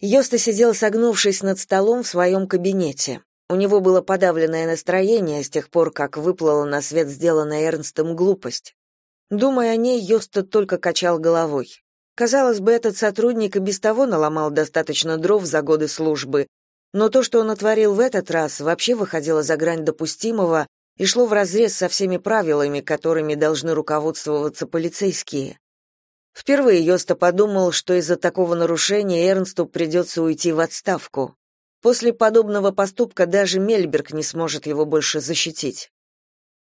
Йоста сидел согнувшись над столом в своем кабинете. У него было подавленное настроение с тех пор, как выплыла на свет сделанная Эрнстом глупость. Думая о ней, Йоста только качал головой. Казалось бы, этот сотрудник и без того наломал достаточно дров за годы службы, но то, что он отворил в этот раз, вообще выходило за грань допустимого и шло вразрез со всеми правилами, которыми должны руководствоваться полицейские. Впервые Йоста подумал, что из-за такого нарушения Эрнсту придется уйти в отставку. После подобного поступка даже Мельберг не сможет его больше защитить.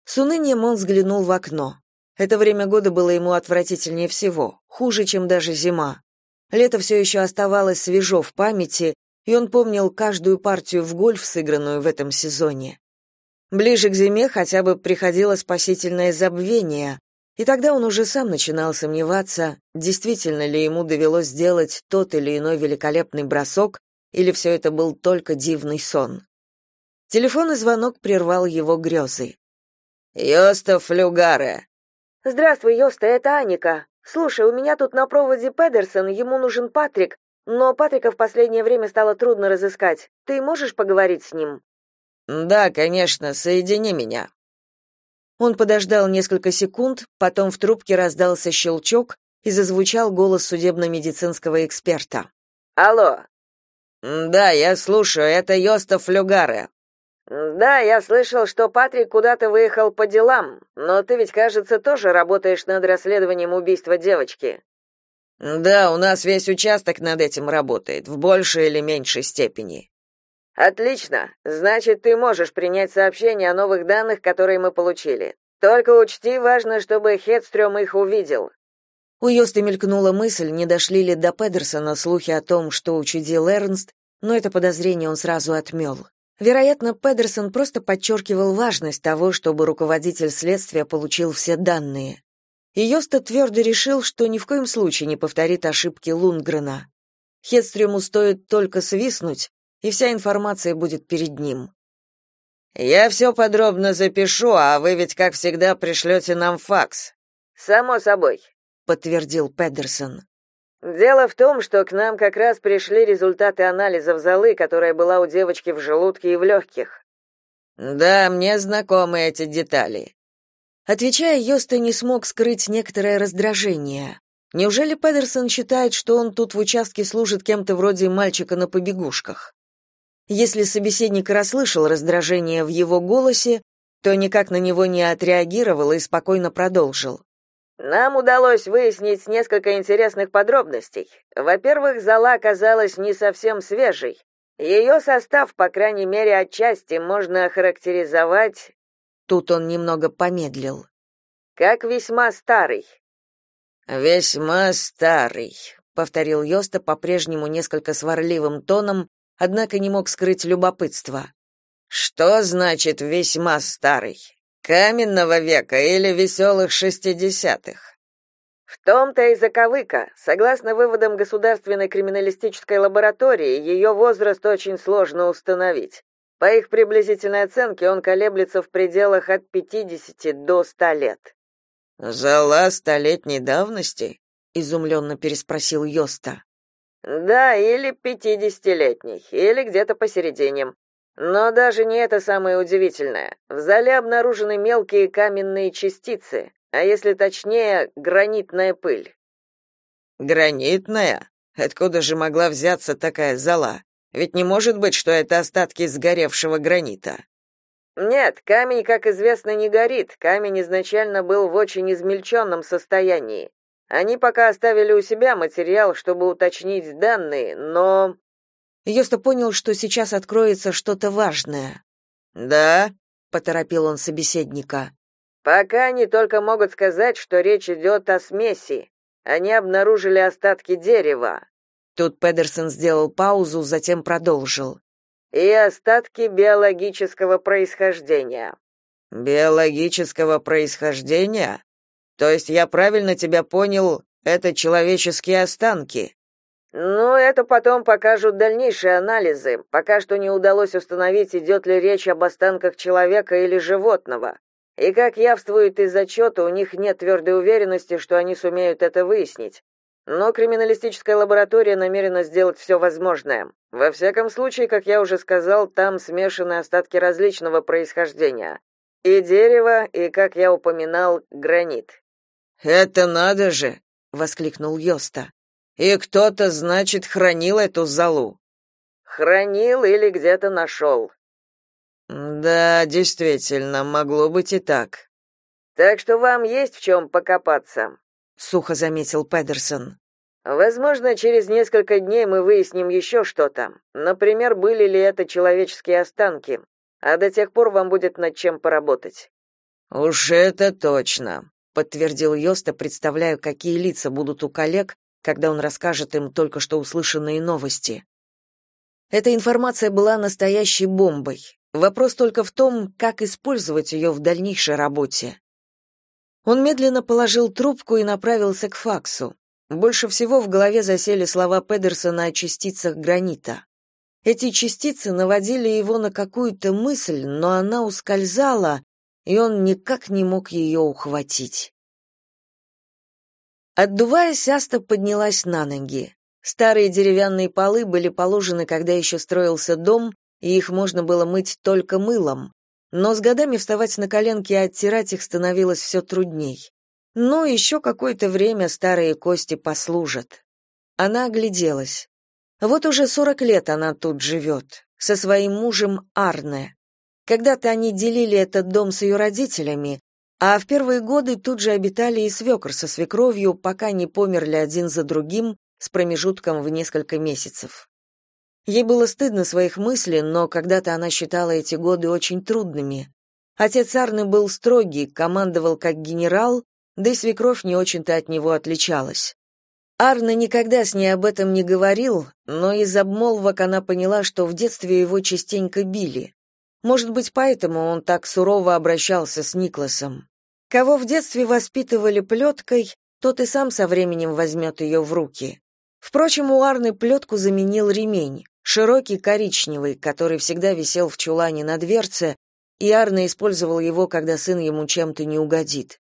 С унынием он взглянул в окно. Это время года было ему отвратительнее всего, хуже, чем даже зима. Лето все еще оставалось свежо в памяти, и он помнил каждую партию в гольф, сыгранную в этом сезоне. Ближе к зиме хотя бы приходило спасительное забвение, и тогда он уже сам начинал сомневаться, действительно ли ему довелось сделать тот или иной великолепный бросок, или все это был только дивный сон. Телефонный звонок прервал его грезы. «Йоста Флюгаре!» «Здравствуй, Йоста, это Аника. Слушай, у меня тут на проводе Педерсон, ему нужен Патрик, но Патрика в последнее время стало трудно разыскать. Ты можешь поговорить с ним?» «Да, конечно, соедини меня», он подождал несколько секунд, потом в трубке раздался щелчок и зазвучал голос судебно-медицинского эксперта. «Алло». «Да, я слушаю, это Йоста Флюгаре». «Да, я слышал, что Патрик куда-то выехал по делам, но ты ведь, кажется, тоже работаешь над расследованием убийства девочки». «Да, у нас весь участок над этим работает, в большей или меньшей степени». Отлично. Значит, ты можешь принять сообщение о новых данных, которые мы получили. Только учти, важно, чтобы Хедстрём их увидел. У Йосты мелькнула мысль, не дошли ли до Педерсона слухи о том, что учудил Эрнст, но это подозрение он сразу отмел. Вероятно, Педерсон просто подчеркивал важность того, чтобы руководитель следствия получил все данные. И Йоста твердо решил, что ни в коем случае не повторит ошибки Лундгрена. Хедстрему стоит только свистнуть, и вся информация будет перед ним. Я все подробно запишу, а вы ведь как всегда пришлете нам факс. Само собой, подтвердил Педерсон. Дело в том, что к нам как раз пришли результаты анализов золы, которая была у девочки в желудке и в легких». Да, мне знакомы эти детали. Отвечая, Йоста не смог скрыть некоторое раздражение. Неужели Педерсон считает, что он тут в участке служит кем-то вроде мальчика на побегушках? Если собеседник расслышал раздражение в его голосе, то никак на него не отреагировал и спокойно продолжил. Нам удалось выяснить несколько интересных подробностей. Во-первых, зола оказалась не совсем свежей. Ее состав, по крайней мере, отчасти можно охарактеризовать Тут он немного помедлил. Как весьма старый. Весьма старый, повторил Йоста по-прежнему несколько сварливым тоном, однако не мог скрыть любопытство. Что значит весьма старый? Каменного века или веселых шестидесятых? В том-то и заковыка. Согласно выводам Государственной криминалистической лаборатории, ее возраст очень сложно установить. По их приблизительной оценке он колеблется в пределах от 50 до 100 лет. «Зала столетней давности?» — изумленно переспросил Йоста. Да, или пятидесятилетний, или где-то посередине. Но даже не это самое удивительное. В зале обнаружены мелкие каменные частицы, а если точнее, гранитная пыль. Гранитная? Откуда же могла взяться такая зала? Ведь не может быть, что это остатки сгоревшего гранита. Нет, камень, как известно, не горит. Камень изначально был в очень измельченном состоянии. Они пока оставили у себя материал, чтобы уточнить данные, но Йоста понял, что сейчас откроется что-то важное. Да, поторопил он собеседника. Пока они только могут сказать, что речь идет о смеси. Они обнаружили остатки дерева. Тут Педерсон сделал паузу, затем продолжил. И остатки биологического происхождения. Биологического происхождения? То есть я правильно тебя понял, это человеческие останки? Ну, это потом покажут дальнейшие анализы. Пока что не удалось установить, идет ли речь об останках человека или животного. И как явствует из отчета, у них нет твердой уверенности, что они сумеют это выяснить. но криминалистическая лаборатория намерена сделать все возможное. Во всяком случае, как я уже сказал, там смешаны остатки различного происхождения. И дерево, и, как я упоминал, гранит. «Это надо же!» — воскликнул Йоста. «И кто-то, значит, хранил эту залу?» «Хранил или где-то нашел». «Да, действительно, могло быть и так». «Так что вам есть в чем покопаться», — сухо заметил Педерсон. «Возможно, через несколько дней мы выясним еще что-то. Например, были ли это человеческие останки. А до тех пор вам будет над чем поработать». «Уж это точно», подтвердил Йоста, представляя, какие лица будут у коллег, когда он расскажет им только что услышанные новости. Эта информация была настоящей бомбой. Вопрос только в том, как использовать ее в дальнейшей работе. Он медленно положил трубку и направился к факсу. Больше всего в голове засели слова Педерсона о частицах гранита. Эти частицы наводили его на какую-то мысль, но она ускользала, и он никак не мог ее ухватить. Отдуваясь, Аста поднялась на ноги. Старые деревянные полы были положены, когда еще строился дом, и их можно было мыть только мылом. Но с годами вставать на коленки и оттирать их становилось все трудней. Но еще какое-то время старые кости послужат. Она огляделась. Вот уже сорок лет она тут живет, со своим мужем Арне. Когда-то они делили этот дом с ее родителями, а в первые годы тут же обитали и свекр со свекровью, пока не померли один за другим с промежутком в несколько месяцев. Ей было стыдно своих мыслей, но когда-то она считала эти годы очень трудными. Отец Арны был строгий, командовал как генерал, да и свекровь не очень-то от него отличалась. Арна никогда с ней об этом не говорил, но из обмолвок она поняла, что в детстве его частенько били. Может быть, поэтому он так сурово обращался с Никласом. Кого в детстве воспитывали плеткой, тот и сам со временем возьмет ее в руки. Впрочем, у Арны плетку заменил ремень, широкий коричневый, который всегда висел в чулане на дверце, и Арна использовал его, когда сын ему чем-то не угодит.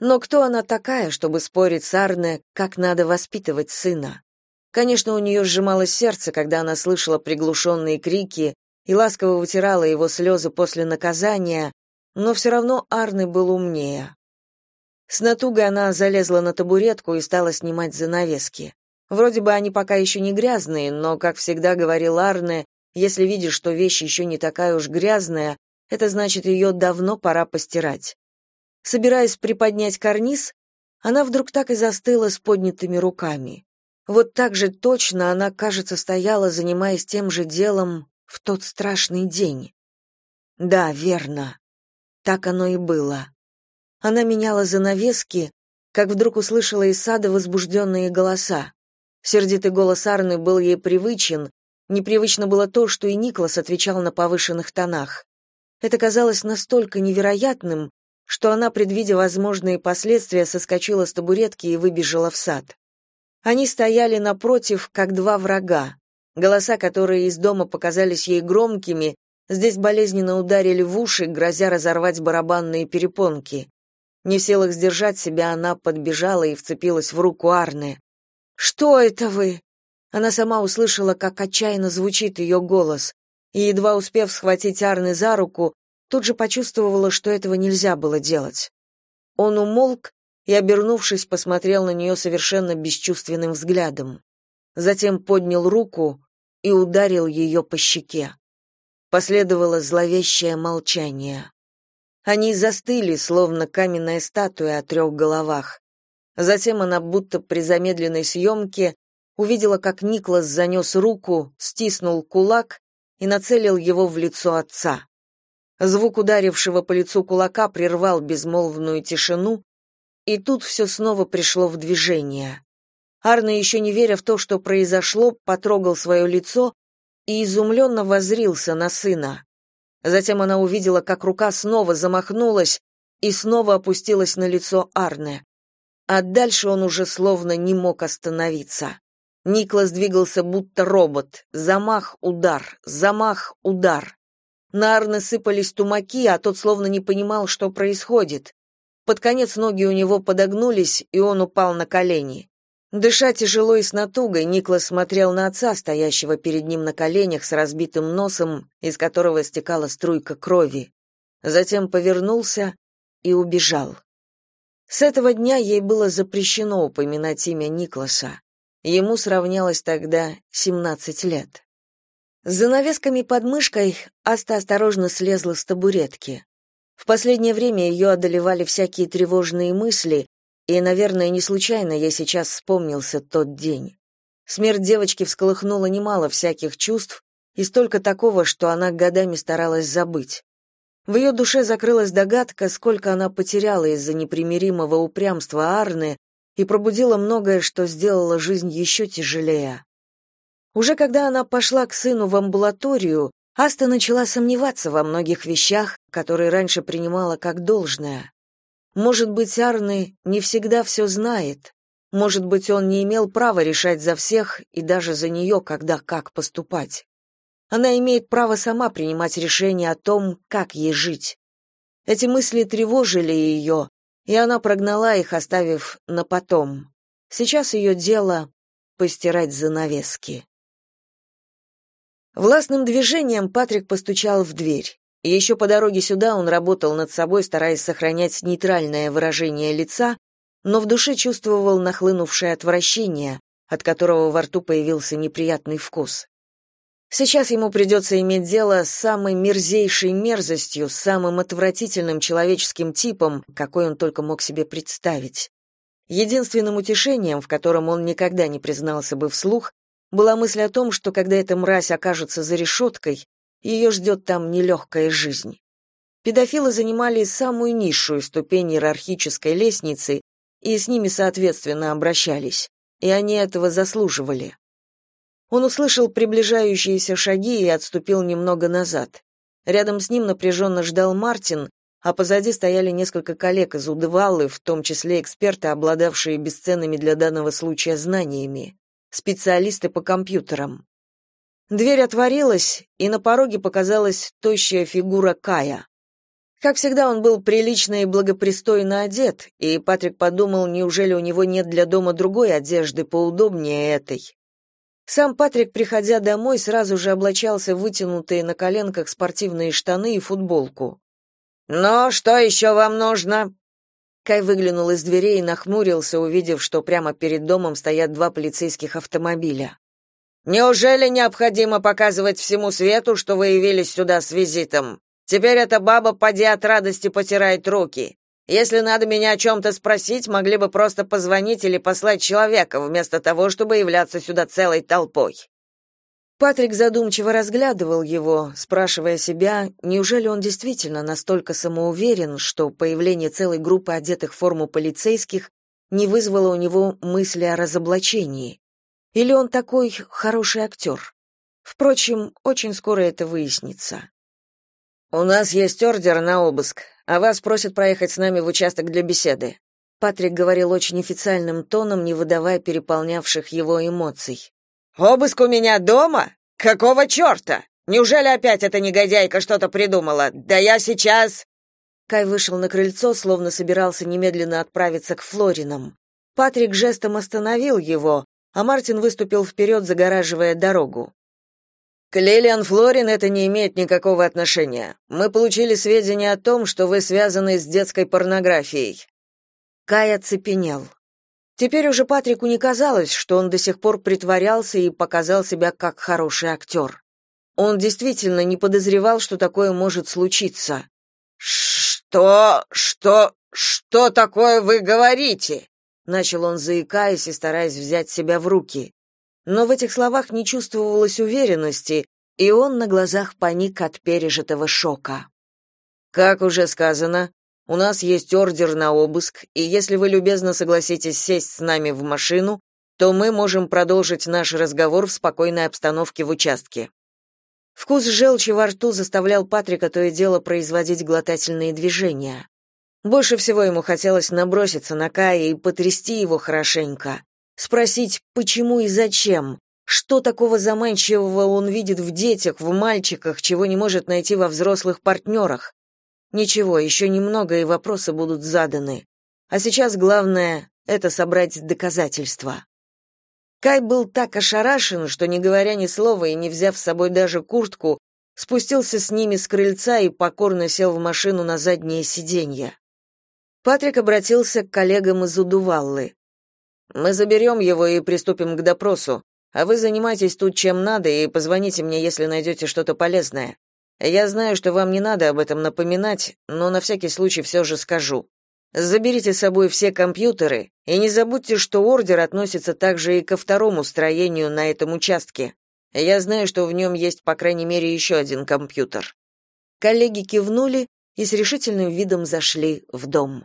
Но кто она такая, чтобы спорить с Арне, как надо воспитывать сына? Конечно, у нее сжималось сердце, когда она слышала приглушенные крики и ласково вытирала его слезы после наказания, но все равно Арны был умнее. С натугой она залезла на табуретку и стала снимать занавески. Вроде бы они пока еще не грязные, но, как всегда говорил Арне, если видишь, что вещь еще не такая уж грязная, это значит, ее давно пора постирать. Собираясь приподнять карниз, она вдруг так и застыла с поднятыми руками. Вот так же точно она, кажется, стояла, занимаясь тем же делом, в тот страшный день. Да, верно. Так оно и было. Она меняла занавески, как вдруг услышала из сада возбужденные голоса. Сердитый голос Арны был ей привычен, непривычно было то, что и Никлас отвечал на повышенных тонах. Это казалось настолько невероятным, что она, предвидя возможные последствия, соскочила с табуретки и выбежала в сад. Они стояли напротив, как два врага. Голоса, которые из дома показались ей громкими, здесь болезненно ударили в уши, грозя разорвать барабанные перепонки. Не в силах сдержать себя, она подбежала и вцепилась в руку Арны. «Что это вы?» Она сама услышала, как отчаянно звучит ее голос, и, едва успев схватить Арны за руку, тут же почувствовала, что этого нельзя было делать. Он умолк и, обернувшись, посмотрел на нее совершенно бесчувственным взглядом. Затем поднял руку и ударил ее по щеке. Последовало зловещее молчание. Они застыли, словно каменная статуя о трех головах. Затем она, будто при замедленной съемке, увидела, как Никлас занес руку, стиснул кулак и нацелил его в лицо отца. Звук ударившего по лицу кулака прервал безмолвную тишину, и тут все снова пришло в движение. Арно, еще не веря в то, что произошло, потрогал свое лицо и изумленно воззрился на сына. Затем она увидела, как рука снова замахнулась и снова опустилась на лицо Арне. А дальше он уже словно не мог остановиться. Никлас двигался будто робот. Замах, удар, замах, удар. На Арне сыпались тумаки, а тот словно не понимал, что происходит. Под конец ноги у него подогнулись, и он упал на колени. Дыша тяжело и с натугой, Никлас смотрел на отца, стоящего перед ним на коленях с разбитым носом, из которого стекала струйка крови. Затем повернулся и убежал. С этого дня ей было запрещено упоминать имя Никласа. Ему сравнялось тогда 17 лет. С занавесками под мышкой Аста осторожно слезла с табуретки. В последнее время ее одолевали всякие тревожные мысли, и, наверное, не случайно ей сейчас вспомнился тот день. Смерть девочки всколыхнула немало всяких чувств и столько такого, что она годами старалась забыть. В ее душе закрылась догадка, сколько она потеряла из-за непримиримого упрямства Арны и пробудила многое, что сделало жизнь еще тяжелее. Уже когда она пошла к сыну в амбулаторию, Аста начала сомневаться во многих вещах, которые раньше принимала как должное. Может быть, Арны не всегда все знает. Может быть, он не имел права решать за всех и даже за нее, когда как поступать. Она имеет право сама принимать решение о том, как ей жить. Эти мысли тревожили ее, и она прогнала их, оставив на потом. Сейчас ее дело — постирать занавески. Властным движением Патрик постучал в дверь. Еще по дороге сюда он работал над собой, стараясь сохранять нейтральное выражение лица, но в душе чувствовал нахлынувшее отвращение, от которого во рту появился неприятный вкус. Сейчас ему придется иметь дело с самой мерзейшей мерзостью, с самым отвратительным человеческим типом, какой он только мог себе представить. Единственным утешением, в котором он никогда не признался бы вслух, была мысль о том, что когда эта мразь окажется за решеткой, ее ждет там нелегкая жизнь. Педофилы занимали самую низшую ступень иерархической лестницы и с ними, соответственно, обращались, и они этого заслуживали. Он услышал приближающиеся шаги и отступил немного назад. Рядом с ним напряженно ждал Мартин, а позади стояли несколько коллег из Удывалы, в том числе эксперты, обладавшие бесценными для данного случая знаниями, специалисты по компьютерам. Дверь отворилась, и на пороге показалась тощая фигура Кая. Как всегда, он был прилично и благопристойно одет, и Патрик подумал, неужели у него нет для дома другой одежды поудобнее этой. Сам Патрик, приходя домой, сразу же облачался в вытянутые на коленках спортивные штаны и футболку. «Ну, что еще вам нужно?» Кай выглянул из дверей и нахмурился, увидев, что прямо перед домом стоят два полицейских автомобиля. «Неужели необходимо показывать всему свету, что вы явились сюда с визитом? Теперь эта баба поди от радости потирает руки. Если надо меня о чем-то спросить, могли бы просто позвонить или послать человека, вместо того, чтобы являться сюда целой толпой». Патрик задумчиво разглядывал его, спрашивая себя, неужели он действительно настолько самоуверен, что появление целой группы одетых в форму полицейских не вызвало у него мысли о разоблачении. Или он такой хороший актер? Впрочем, очень скоро это выяснится. «У нас есть ордер на обыск, а вас просят проехать с нами в участок для беседы. Патрик говорил очень официальным тоном, не выдавая переполнявших его эмоций. Обыск у меня дома? Какого черта? Неужели опять эта негодяйка что-то придумала? Да я сейчас Кай вышел на крыльцо, словно собирался немедленно отправиться к Флоринам. Патрик жестом остановил его, а Мартин выступил вперед, загораживая дорогу. К Лилиан Флорин это не имеет никакого отношения. Мы получили сведения о том, что вы связаны с детской порнографией. Кай оцепенел. Теперь уже Патрику не казалось, что он до сих пор притворялся и показал себя как хороший актер. Он действительно не подозревал, что такое может случиться. Что? Что? Что такое вы говорите? Начал он заикаясь и стараясь взять себя в руки но в этих словах не чувствовалось уверенности, и он на глазах паник от пережитого шока. Как уже сказано, у нас есть ордер на обыск, и если вы любезно согласитесь сесть с нами в машину, то мы можем продолжить наш разговор в спокойной обстановке в участке. Вкус желчи во рту заставлял Патрика то и дело производить глотательные движения. Больше всего ему хотелось наброситься на Кая и потрясти его хорошенько, спросить, почему и зачем, что такого заманчивого он видит в детях, в мальчиках, чего не может найти во взрослых партнерах. Ничего, еще немного, и вопросы будут заданы. А сейчас главное — это собрать доказательства. Кай был так ошарашен, что, не говоря ни слова и не взяв с собой даже куртку, спустился с ними с крыльца и покорно сел в машину на заднее сиденье. Патрик обратился к коллегам из Удуваллы. «Мы заберем его и приступим к допросу, а вы занимайтесь тут чем надо и позвоните мне, если найдете что-то полезное. Я знаю, что вам не надо об этом напоминать, но на всякий случай все же скажу. Заберите с собой все компьютеры и не забудьте, что ордер относится также и ко второму строению на этом участке. Я знаю, что в нем есть, по крайней мере, еще один компьютер. Коллеги кивнули и с решительным видом зашли в дом.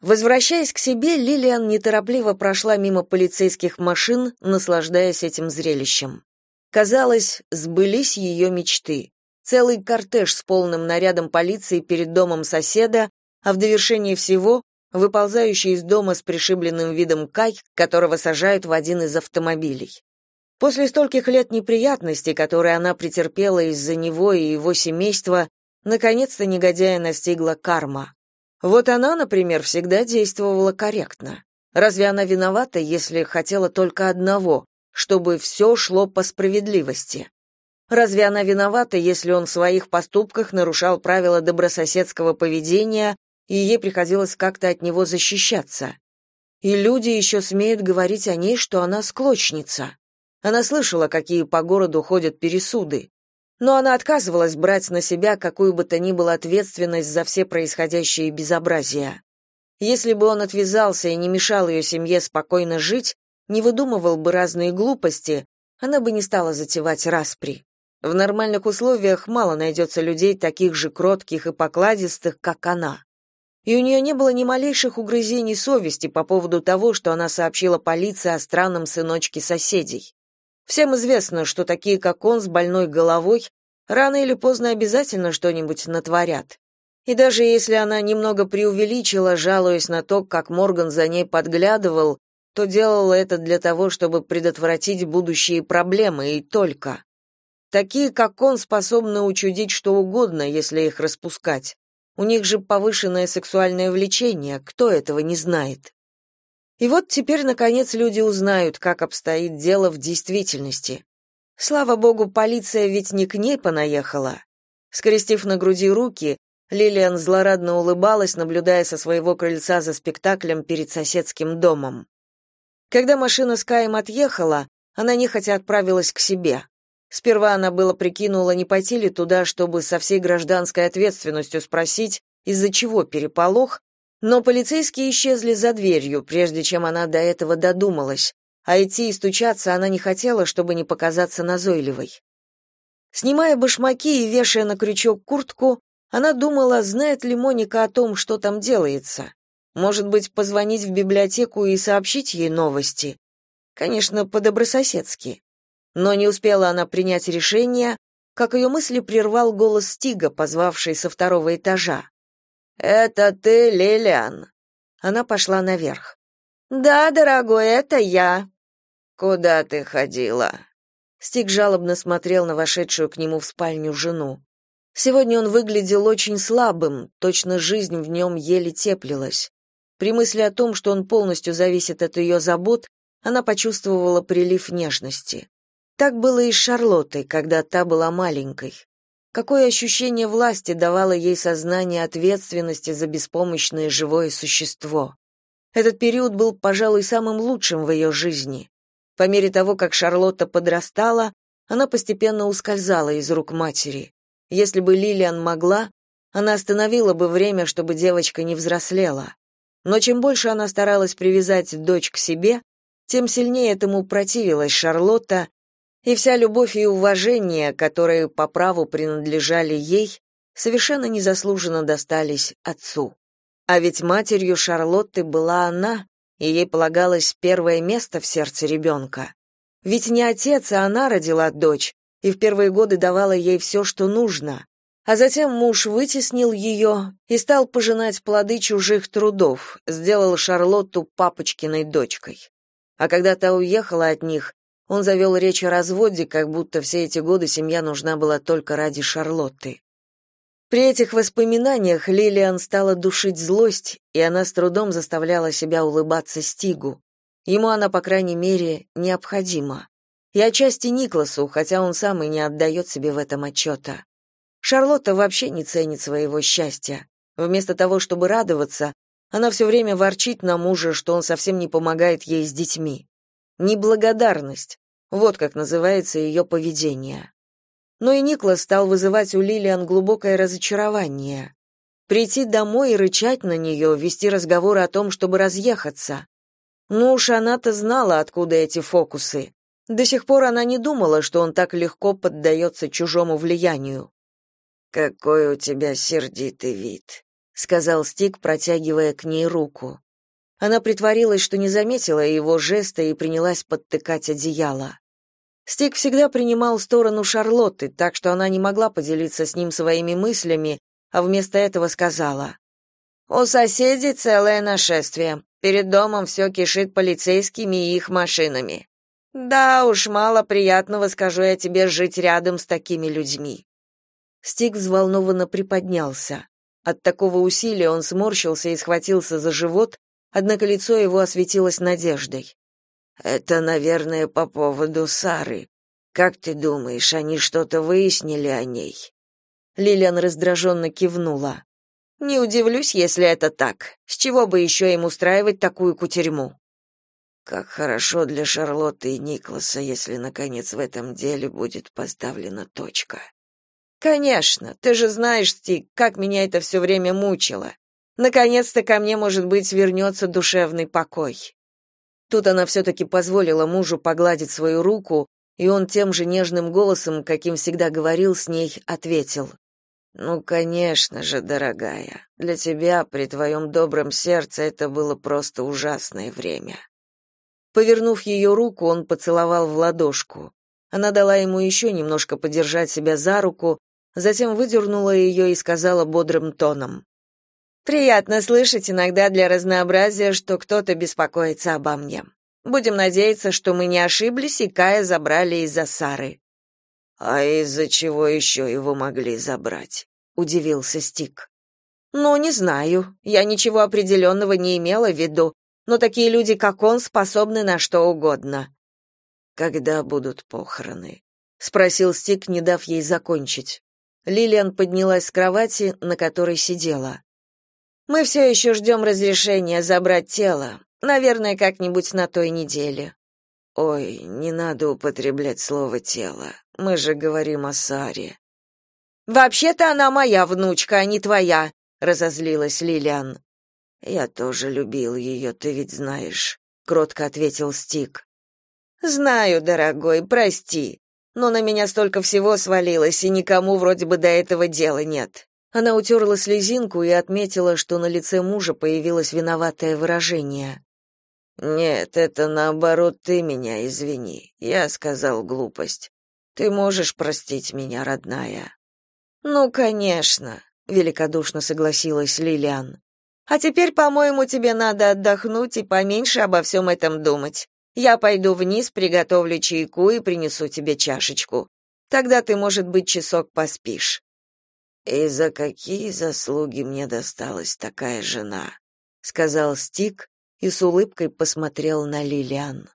Возвращаясь к себе, Лилиан неторопливо прошла мимо полицейских машин, наслаждаясь этим зрелищем. Казалось, сбылись ее мечты. Целый кортеж с полным нарядом полиции перед домом соседа, а в довершении всего выползающий из дома с пришибленным видом Кай, которого сажают в один из автомобилей. После стольких лет неприятностей, которые она претерпела из-за него и его семейства, наконец-то негодяя настигла карма. Вот она, например, всегда действовала корректно. Разве она виновата, если хотела только одного, чтобы все шло по справедливости? Разве она виновата, если он в своих поступках нарушал правила добрососедского поведения, и ей приходилось как-то от него защищаться? И люди еще смеют говорить о ней, что она склочница. Она слышала, какие по городу ходят пересуды. Но она отказывалась брать на себя какую бы то ни было ответственность за все происходящие безобразия. Если бы он отвязался и не мешал ее семье спокойно жить, не выдумывал бы разные глупости, она бы не стала затевать распри. В нормальных условиях мало найдется людей таких же кротких и покладистых, как она. И у нее не было ни малейших угрызений совести по поводу того, что она сообщила полиции о странном сыночке соседей. Всем известно, что такие, как он, с больной головой, рано или поздно обязательно что-нибудь натворят. И даже если она немного преувеличила, жалуясь на то, как Морган за ней подглядывал, то делала это для того, чтобы предотвратить будущие проблемы, и только. Такие, как он, способны учудить что угодно, если их распускать. У них же повышенное сексуальное влечение, кто этого не знает? И вот теперь, наконец, люди узнают, как обстоит дело в действительности. Слава богу, полиция ведь не к ней понаехала. Скрестив на груди руки, Лилиан злорадно улыбалась, наблюдая со своего крыльца за спектаклем перед соседским домом. Когда машина с Каем отъехала, она нехотя отправилась к себе. Сперва она было прикинула, не пойти ли туда, чтобы со всей гражданской ответственностью спросить, из-за чего переполох, но полицейские исчезли за дверью, прежде чем она до этого додумалась, а идти и стучаться она не хотела, чтобы не показаться назойливой. Снимая башмаки и вешая на крючок куртку, она думала, знает ли Моника о том, что там делается. Может быть, позвонить в библиотеку и сообщить ей новости. Конечно, по-добрососедски. Но не успела она принять решение, как ее мысли прервал голос Стига, позвавший со второго этажа. «Это ты, Лилиан?» Она пошла наверх. «Да, дорогой, это я». «Куда ты ходила?» Стик жалобно смотрел на вошедшую к нему в спальню жену. Сегодня он выглядел очень слабым, точно жизнь в нем еле теплилась. При мысли о том, что он полностью зависит от ее забот, она почувствовала прилив нежности. Так было и с Шарлоттой, когда та была маленькой. Какое ощущение власти давало ей сознание ответственности за беспомощное живое существо. Этот период был, пожалуй, самым лучшим в ее жизни. По мере того, как Шарлотта подрастала, она постепенно ускользала из рук матери. Если бы Лилиан могла, она остановила бы время, чтобы девочка не взрослела. Но чем больше она старалась привязать дочь к себе, тем сильнее этому противилась Шарлотта, и вся любовь и уважение, которые по праву принадлежали ей, совершенно незаслуженно достались отцу. А ведь матерью Шарлотты была она, и ей полагалось первое место в сердце ребенка. Ведь не отец, а она родила дочь, и в первые годы давала ей все, что нужно. А затем муж вытеснил ее и стал пожинать плоды чужих трудов, сделал Шарлотту папочкиной дочкой. А когда та уехала от них, он завел речь о разводе, как будто все эти годы семья нужна была только ради Шарлотты. При этих воспоминаниях Лилиан стала душить злость, и она с трудом заставляла себя улыбаться Стигу. Ему она, по крайней мере, необходима. И отчасти Никласу, хотя он сам и не отдает себе в этом отчета. Шарлотта вообще не ценит своего счастья. Вместо того, чтобы радоваться, она все время ворчит на мужа, что он совсем не помогает ей с детьми. Неблагодарность. Вот как называется ее поведение. Но и Никлас стал вызывать у Лилиан глубокое разочарование. Прийти домой и рычать на нее, вести разговоры о том, чтобы разъехаться. Ну уж она-то знала, откуда эти фокусы. До сих пор она не думала, что он так легко поддается чужому влиянию. «Какой у тебя сердитый вид», — сказал Стик, протягивая к ней руку. Она притворилась, что не заметила его жеста и принялась подтыкать одеяло. Стик всегда принимал сторону Шарлотты, так что она не могла поделиться с ним своими мыслями, а вместо этого сказала: "У соседей целое нашествие. Перед домом все кишит полицейскими и их машинами. Да уж, мало приятного, скажу я тебе, жить рядом с такими людьми". Стик взволнованно приподнялся. От такого усилия он сморщился и схватился за живот, однако лицо его осветилось надеждой. Это, наверное, по поводу Сары. Как ты думаешь, они что-то выяснили о ней? Лилиан раздраженно кивнула. Не удивлюсь, если это так. С чего бы еще им устраивать такую кутерьму? Как хорошо для Шарлотты и Никласа, если наконец в этом деле будет поставлена точка. Конечно, ты же знаешь, Стик, как меня это все время мучило. Наконец-то ко мне, может быть, вернется душевный покой. Тут она все-таки позволила мужу погладить свою руку, и он тем же нежным голосом, каким всегда говорил с ней, ответил. «Ну, конечно же, дорогая, для тебя при твоем добром сердце это было просто ужасное время». Повернув ее руку, он поцеловал в ладошку. Она дала ему еще немножко подержать себя за руку, затем выдернула ее и сказала бодрым тоном. Приятно слышать иногда для разнообразия, что кто-то беспокоится обо мне. Будем надеяться, что мы не ошиблись и Кая забрали из-за Сары. А из-за чего еще его могли забрать? удивился Стик. Ну, не знаю. Я ничего определенного не имела в виду, но такие люди, как он, способны на что угодно. Когда будут похороны? спросил Стик, не дав ей закончить. Лилиан поднялась с кровати, на которой сидела. Мы все еще ждем разрешения забрать тело. Наверное, как-нибудь на той неделе. Ой, не надо употреблять слово тело. Мы же говорим о Саре. Вообще-то она моя внучка, а не твоя, разозлилась Лилиан. Я тоже любил ее, ты ведь знаешь, кротко ответил Стик. Знаю, дорогой, прости. Но на меня столько всего свалилось, и никому вроде бы до этого дела нет. Она утерла слезинку и отметила, что на лице мужа появилось виноватое выражение. Нет, это наоборот ты меня извини. Я сказал глупость. Ты можешь простить меня, родная. Ну, конечно, великодушно согласилась Лилиан. А теперь, по-моему, тебе надо отдохнуть и поменьше обо всем этом думать. Я пойду вниз, приготовлю чайку и принесу тебе чашечку. Тогда ты, может быть, часок поспишь. «И за какие заслуги мне досталась такая жена?» — сказал Стик и с улыбкой посмотрел на Лилиан.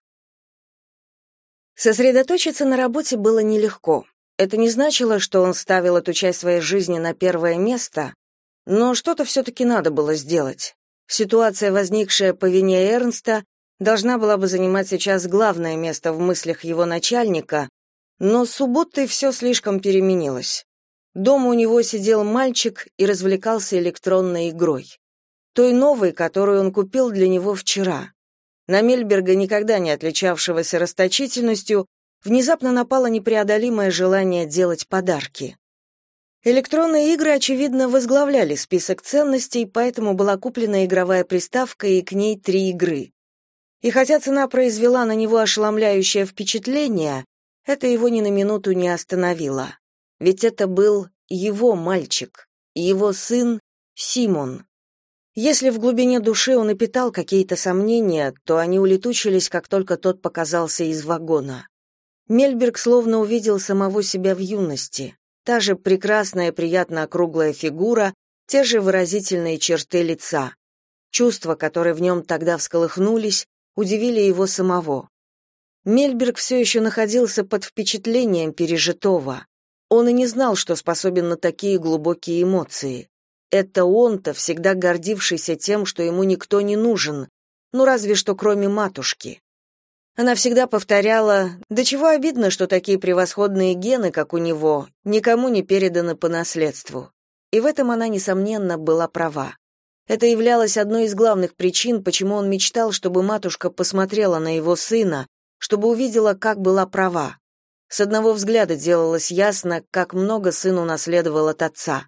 Сосредоточиться на работе было нелегко. Это не значило, что он ставил эту часть своей жизни на первое место, но что-то все-таки надо было сделать. Ситуация, возникшая по вине Эрнста, должна была бы занимать сейчас главное место в мыслях его начальника, но с субботой все слишком переменилось. Дома у него сидел мальчик и развлекался электронной игрой. Той новой, которую он купил для него вчера. На Мельберга, никогда не отличавшегося расточительностью, внезапно напало непреодолимое желание делать подарки. Электронные игры, очевидно, возглавляли список ценностей, поэтому была куплена игровая приставка и к ней три игры. И хотя цена произвела на него ошеломляющее впечатление, это его ни на минуту не остановило. Ведь это был его мальчик, его сын Симон. Если в глубине души он и питал какие-то сомнения, то они улетучились, как только тот показался из вагона. Мельберг словно увидел самого себя в юности. Та же прекрасная, приятно округлая фигура, те же выразительные черты лица. Чувства, которые в нем тогда всколыхнулись, удивили его самого. Мельберг все еще находился под впечатлением пережитого. Он и не знал, что способен на такие глубокие эмоции. Это он-то, всегда гордившийся тем, что ему никто не нужен, ну разве что кроме матушки. Она всегда повторяла, да чего обидно, что такие превосходные гены, как у него, никому не переданы по наследству. И в этом она, несомненно, была права. Это являлось одной из главных причин, почему он мечтал, чтобы матушка посмотрела на его сына, чтобы увидела, как была права. С одного взгляда делалось ясно, как много сын унаследовал от отца.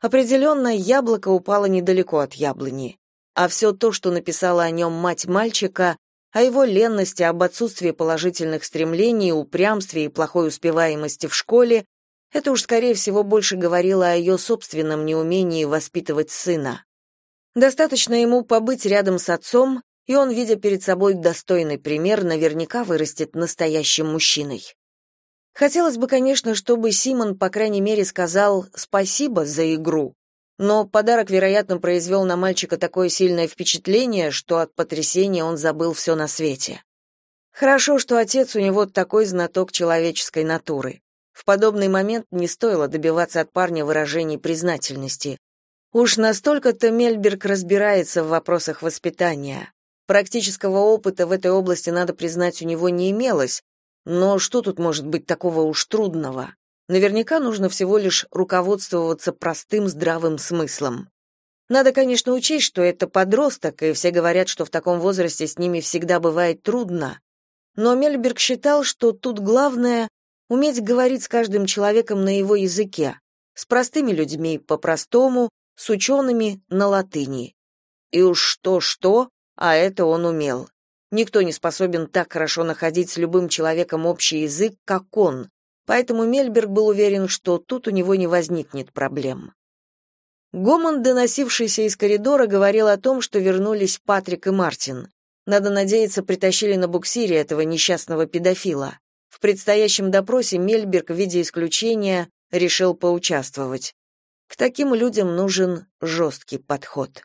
Определенно, яблоко упало недалеко от яблони. А все то, что написала о нем мать мальчика, о его ленности, об отсутствии положительных стремлений, упрямстве и плохой успеваемости в школе, это уж, скорее всего, больше говорило о ее собственном неумении воспитывать сына. Достаточно ему побыть рядом с отцом, и он, видя перед собой достойный пример, наверняка вырастет настоящим мужчиной. Хотелось бы, конечно, чтобы Симон, по крайней мере, сказал «спасибо за игру», но подарок, вероятно, произвел на мальчика такое сильное впечатление, что от потрясения он забыл все на свете. Хорошо, что отец у него такой знаток человеческой натуры. В подобный момент не стоило добиваться от парня выражений признательности. Уж настолько-то Мельберг разбирается в вопросах воспитания. Практического опыта в этой области, надо признать, у него не имелось, но что тут может быть такого уж трудного? Наверняка нужно всего лишь руководствоваться простым здравым смыслом. Надо, конечно, учесть, что это подросток, и все говорят, что в таком возрасте с ними всегда бывает трудно. Но Мельберг считал, что тут главное — уметь говорить с каждым человеком на его языке, с простыми людьми по-простому, с учеными на латыни. И уж что-что, а это он умел. Никто не способен так хорошо находить с любым человеком общий язык, как он, поэтому Мельберг был уверен, что тут у него не возникнет проблем. Гомон, доносившийся из коридора, говорил о том, что вернулись Патрик и Мартин. Надо надеяться, притащили на буксире этого несчастного педофила. В предстоящем допросе Мельберг в виде исключения решил поучаствовать. К таким людям нужен жесткий подход.